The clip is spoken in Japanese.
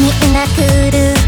みんな来る